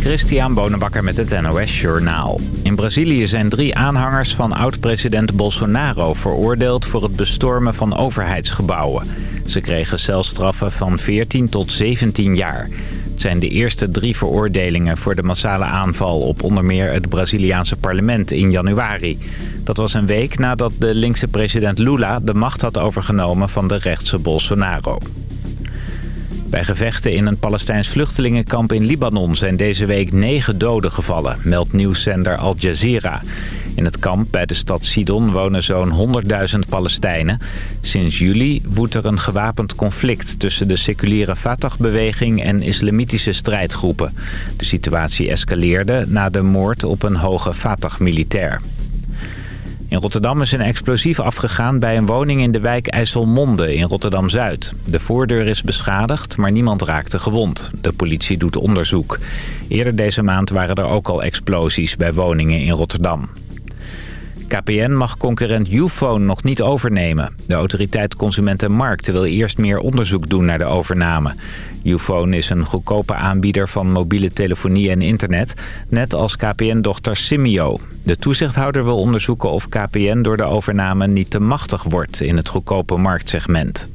Christian Bonenbakker met het NOS Journaal. In Brazilië zijn drie aanhangers van oud-president Bolsonaro veroordeeld voor het bestormen van overheidsgebouwen. Ze kregen celstraffen van 14 tot 17 jaar. Het zijn de eerste drie veroordelingen voor de massale aanval op onder meer het Braziliaanse parlement in januari. Dat was een week nadat de linkse president Lula de macht had overgenomen van de rechtse Bolsonaro. Bij gevechten in een Palestijns vluchtelingenkamp in Libanon zijn deze week negen doden gevallen, meldt nieuwszender Al Jazeera. In het kamp bij de stad Sidon wonen zo'n 100.000 Palestijnen. Sinds juli woedt er een gewapend conflict tussen de seculiere Fatah-beweging en islamitische strijdgroepen. De situatie escaleerde na de moord op een hoge Fatah-militair. In Rotterdam is een explosief afgegaan bij een woning in de wijk IJsselmonde in Rotterdam-Zuid. De voordeur is beschadigd, maar niemand raakte gewond. De politie doet onderzoek. Eerder deze maand waren er ook al explosies bij woningen in Rotterdam. KPN mag concurrent Ufone nog niet overnemen. De autoriteit Consument en Markt wil eerst meer onderzoek doen naar de overname. Ufone is een goedkope aanbieder van mobiele telefonie en internet, net als KPN-dochter Simio. De toezichthouder wil onderzoeken of KPN door de overname niet te machtig wordt in het goedkope marktsegment.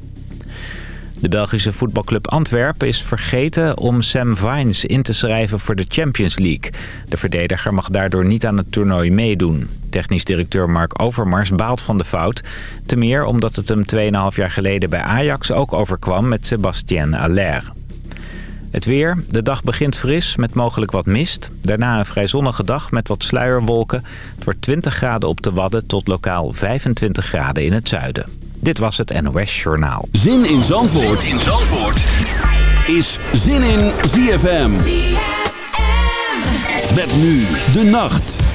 De Belgische voetbalclub Antwerpen is vergeten om Sam Vines in te schrijven voor de Champions League. De verdediger mag daardoor niet aan het toernooi meedoen. Technisch directeur Mark Overmars baalt van de fout. Te meer omdat het hem 2,5 jaar geleden bij Ajax ook overkwam met Sébastien Aller. Het weer. De dag begint fris met mogelijk wat mist. Daarna een vrij zonnige dag met wat sluierwolken. Het wordt 20 graden op de Wadden tot lokaal 25 graden in het zuiden. Dit was het NOS Journaal. Zin in Zandvoort, zin in Zandvoort. is Zin in ZFM. ZFM. Met nu de nacht.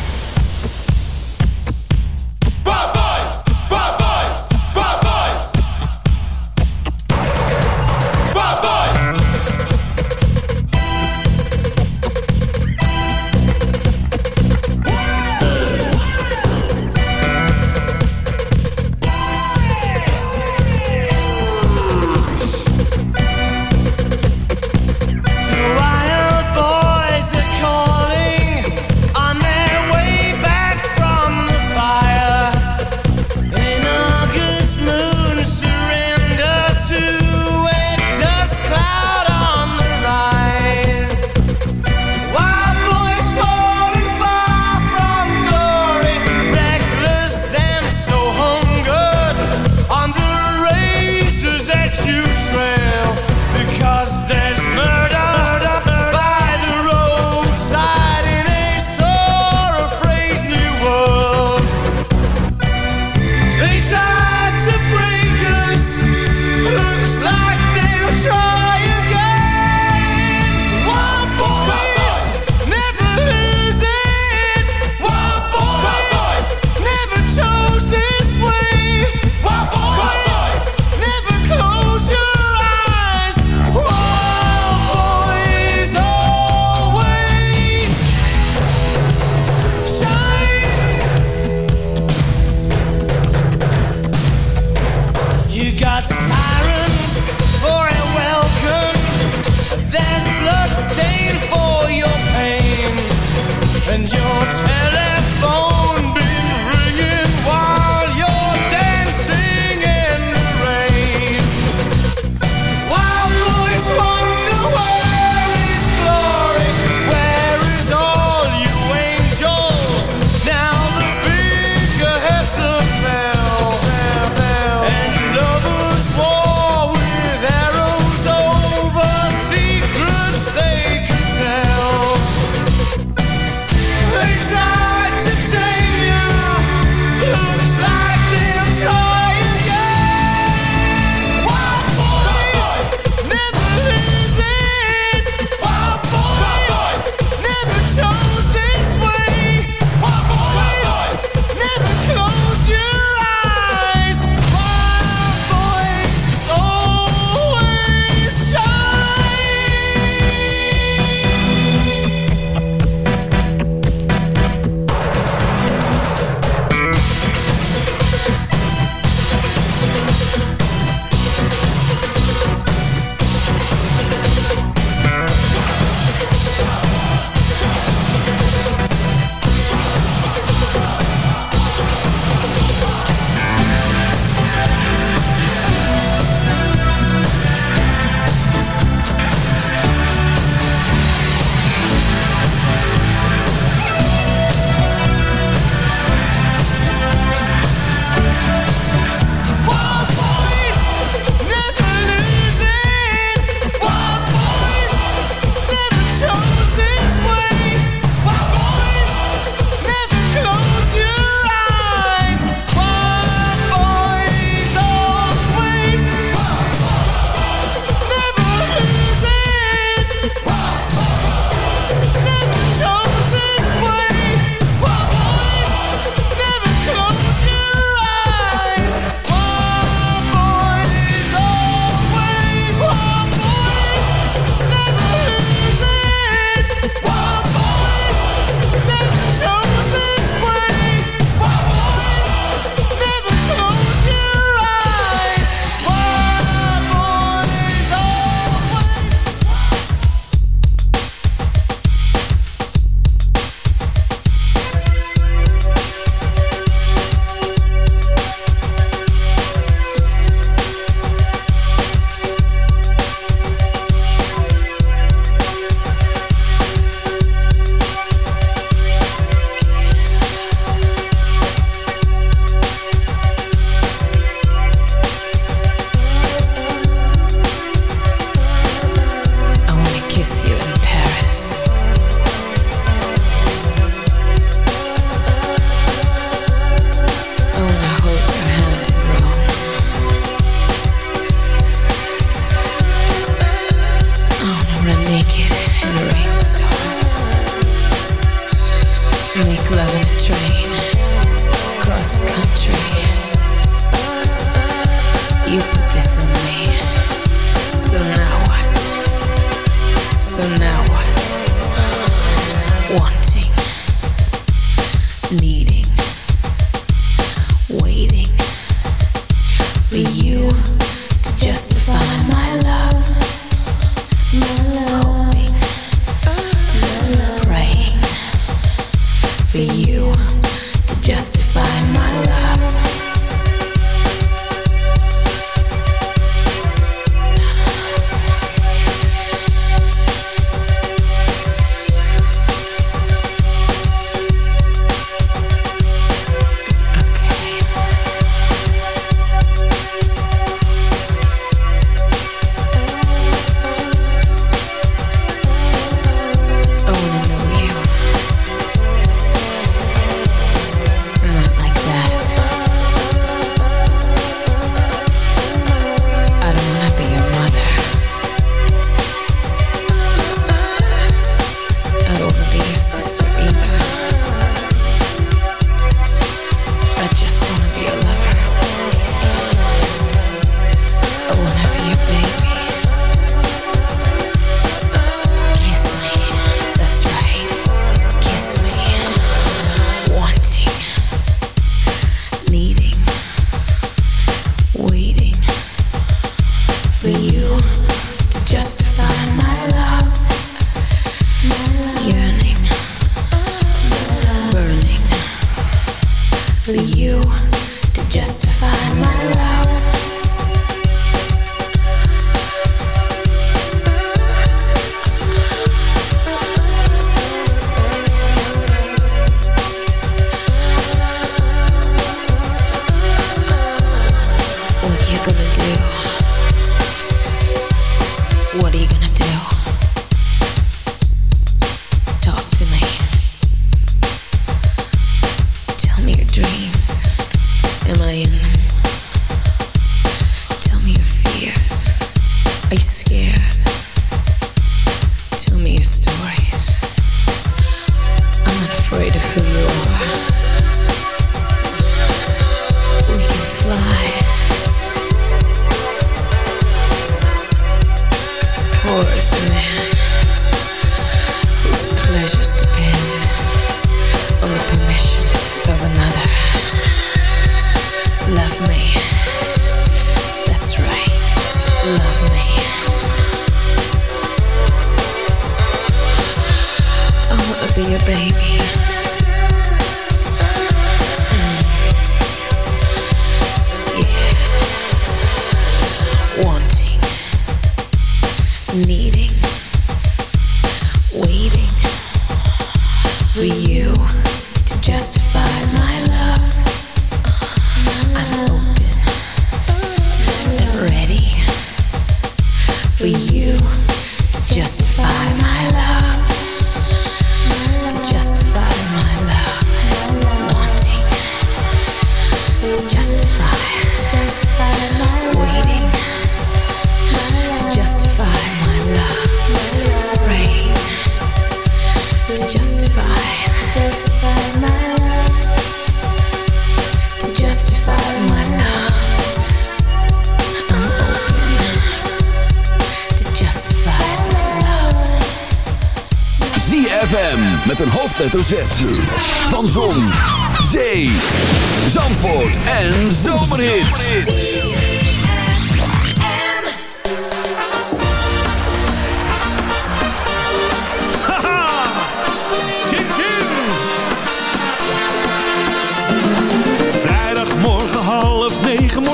just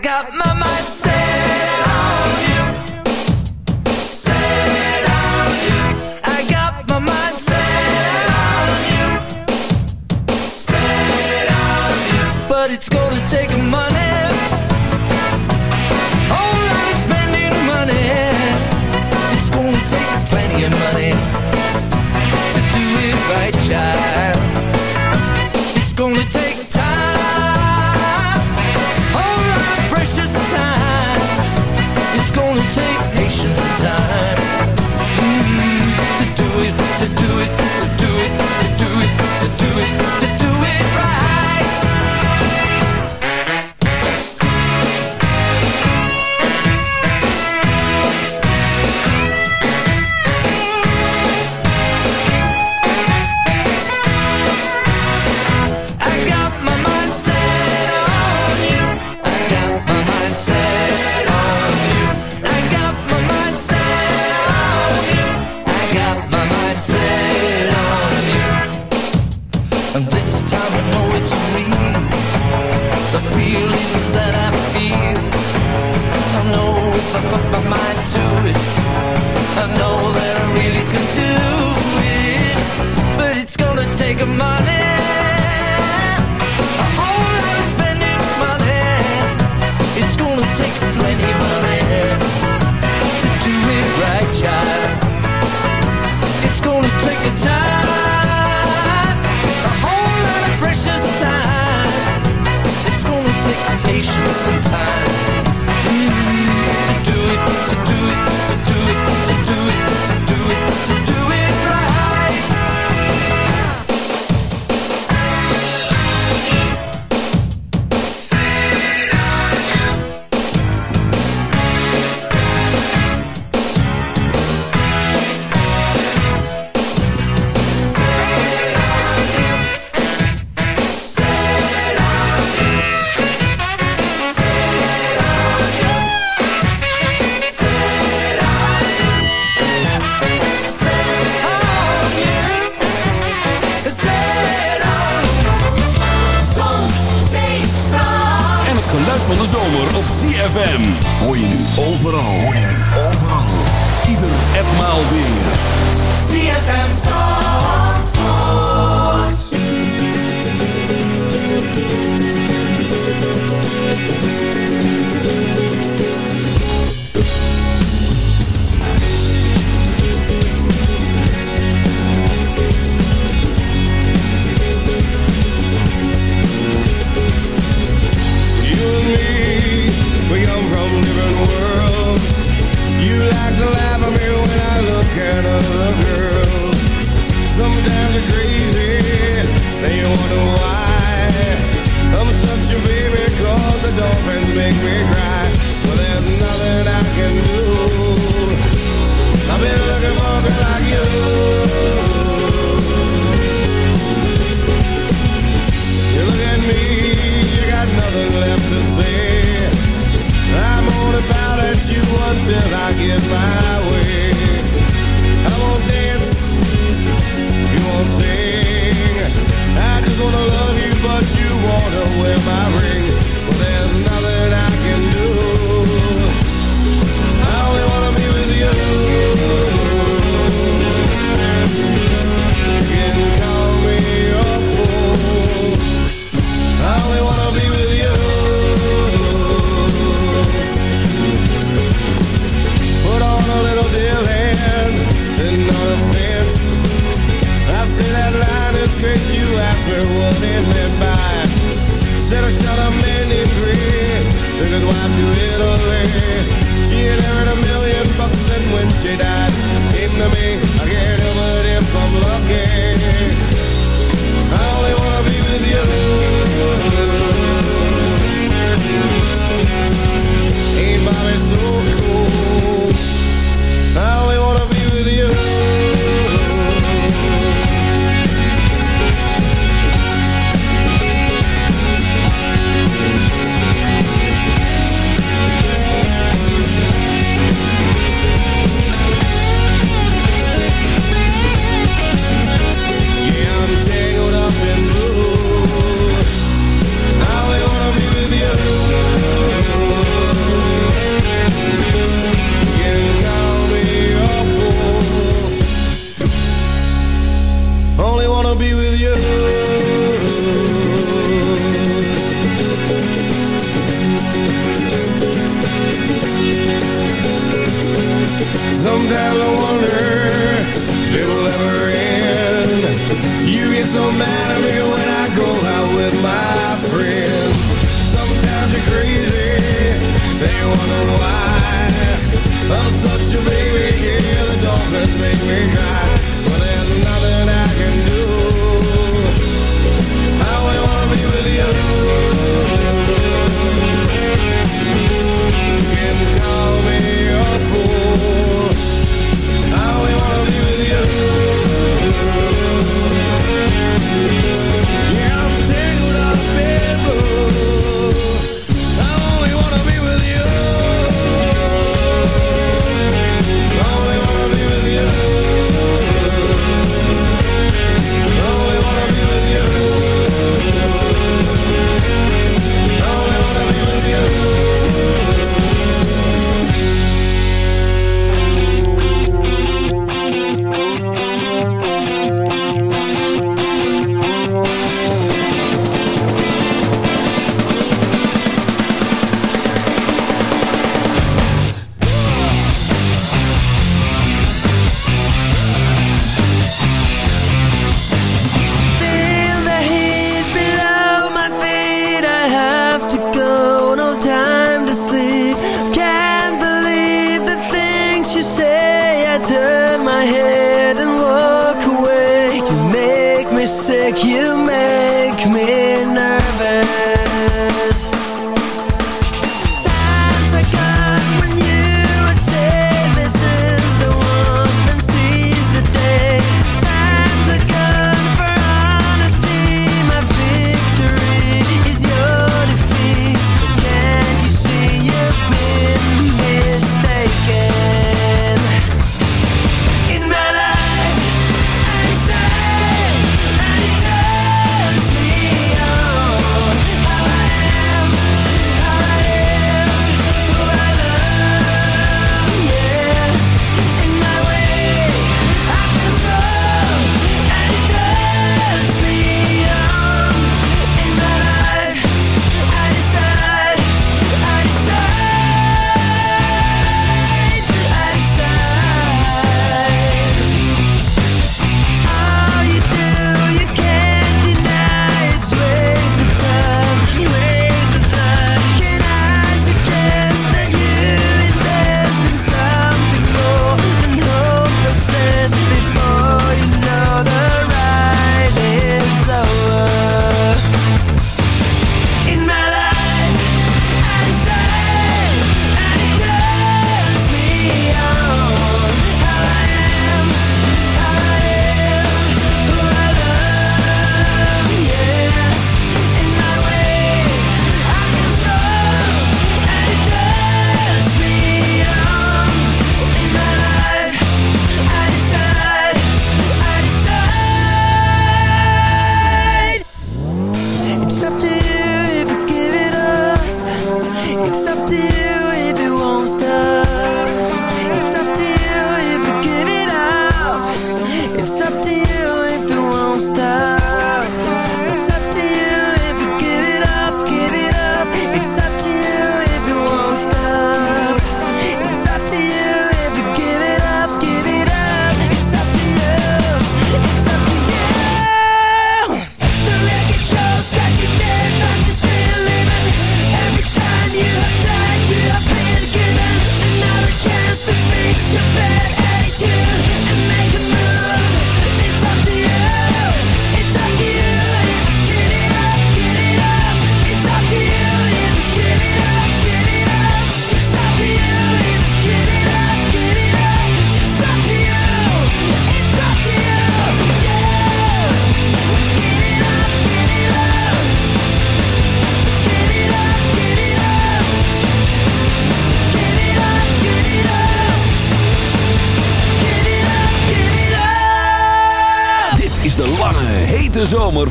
got my mind set on you. Set on you. I got my mind set on you. Set on you. But it's gonna take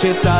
você tá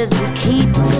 Promises we keep.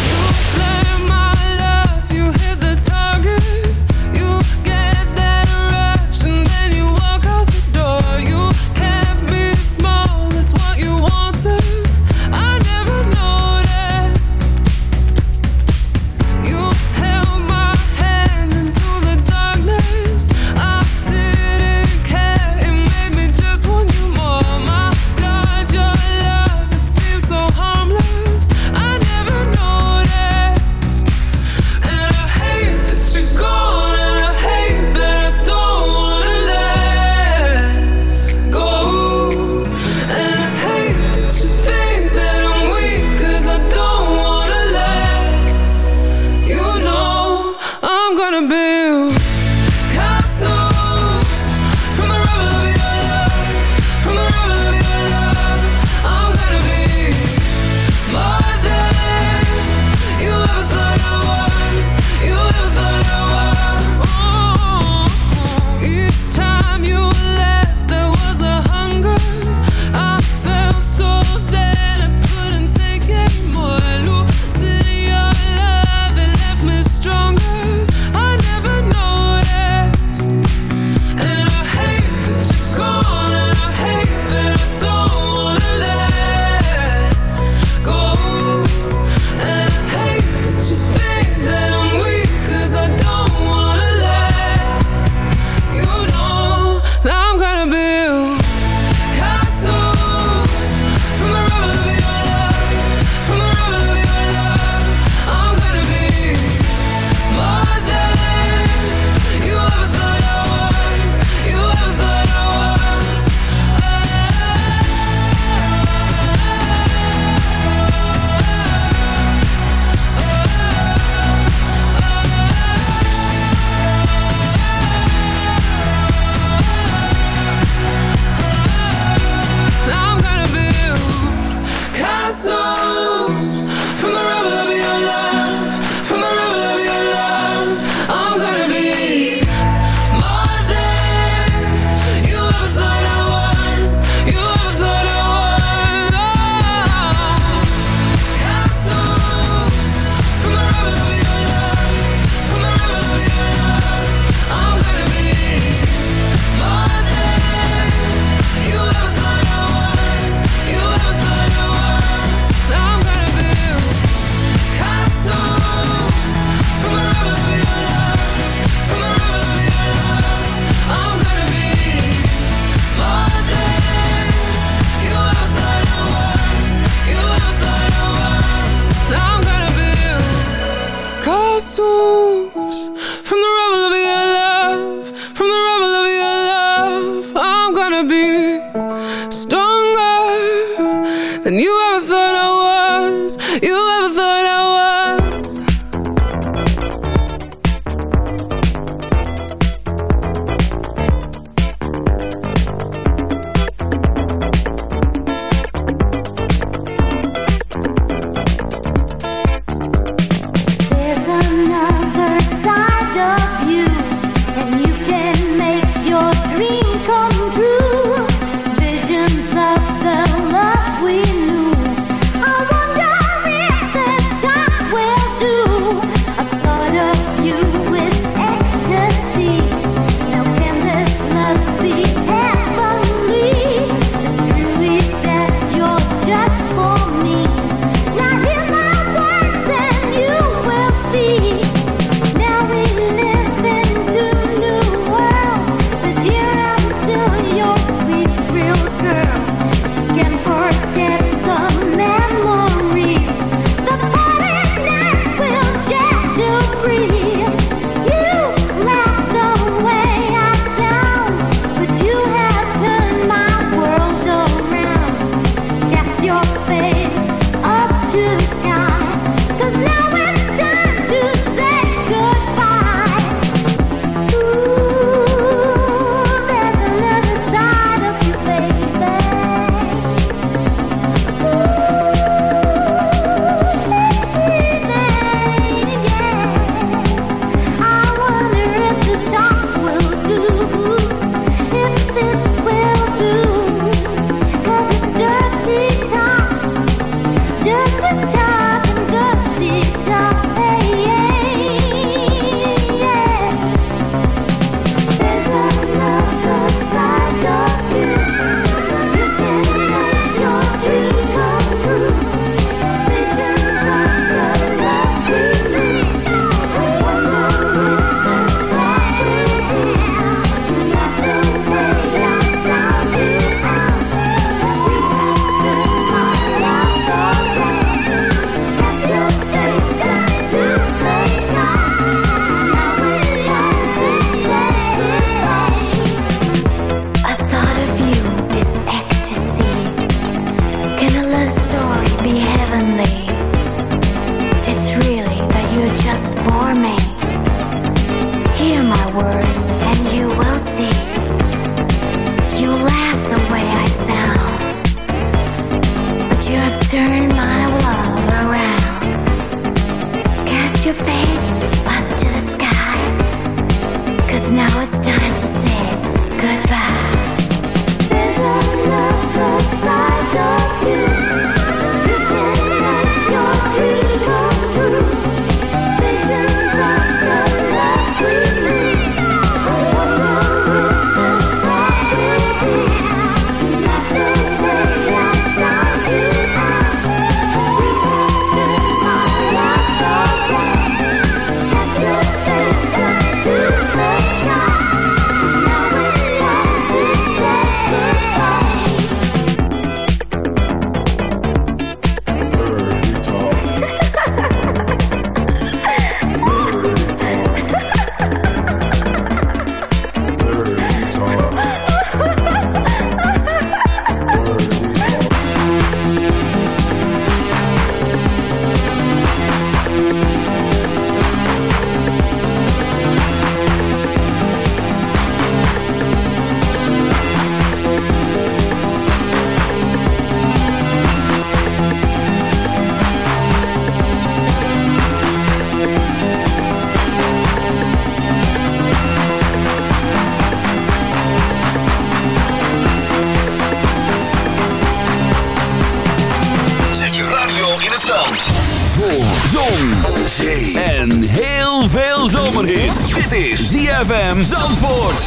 Zon, zee en heel veel zomerhit. Dit is ZFM Zandvoort.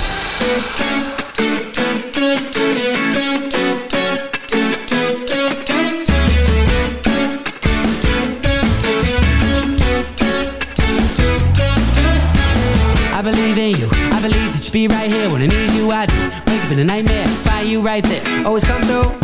I believe in you. I believe that you be right here when I need you. I do. Wake up in a nightmare, find you right there. Always come through.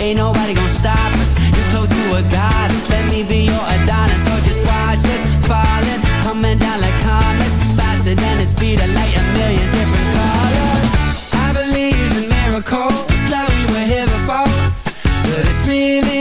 Ain't nobody gonna stop us. You're close to a goddess. Let me be your Adonis. Or just watch us falling, coming down like comets, faster than the speed of light. A million different colors. I believe in miracles, like we were here before. But it's really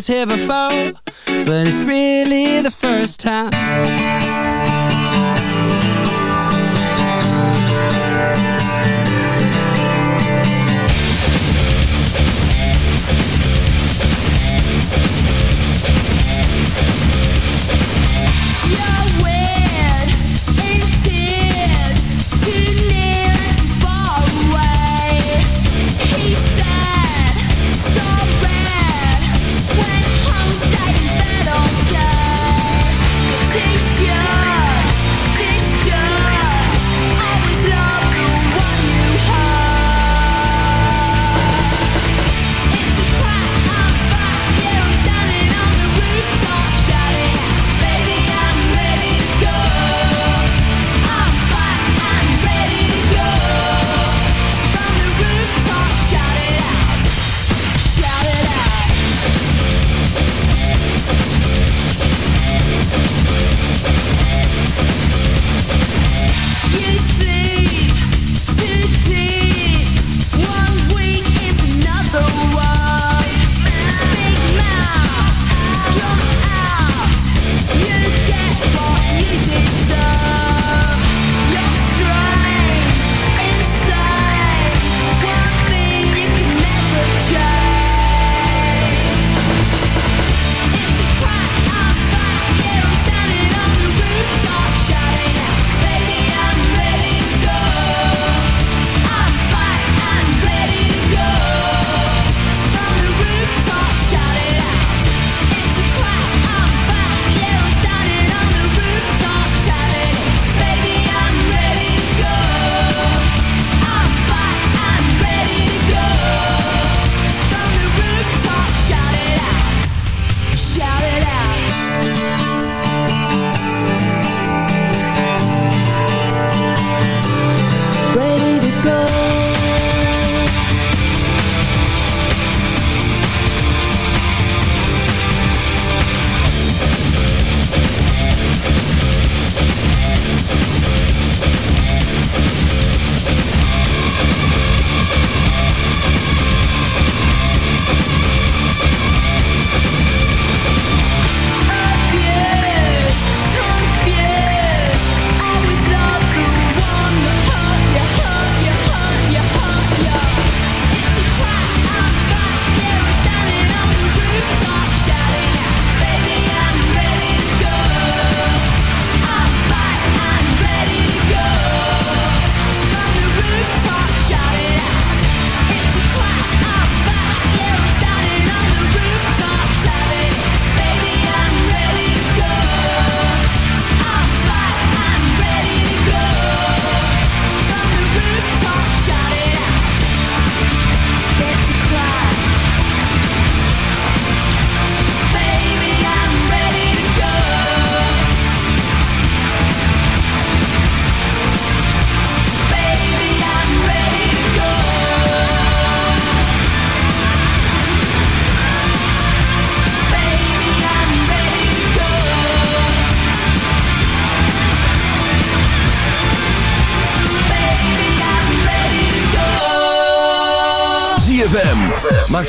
was here before,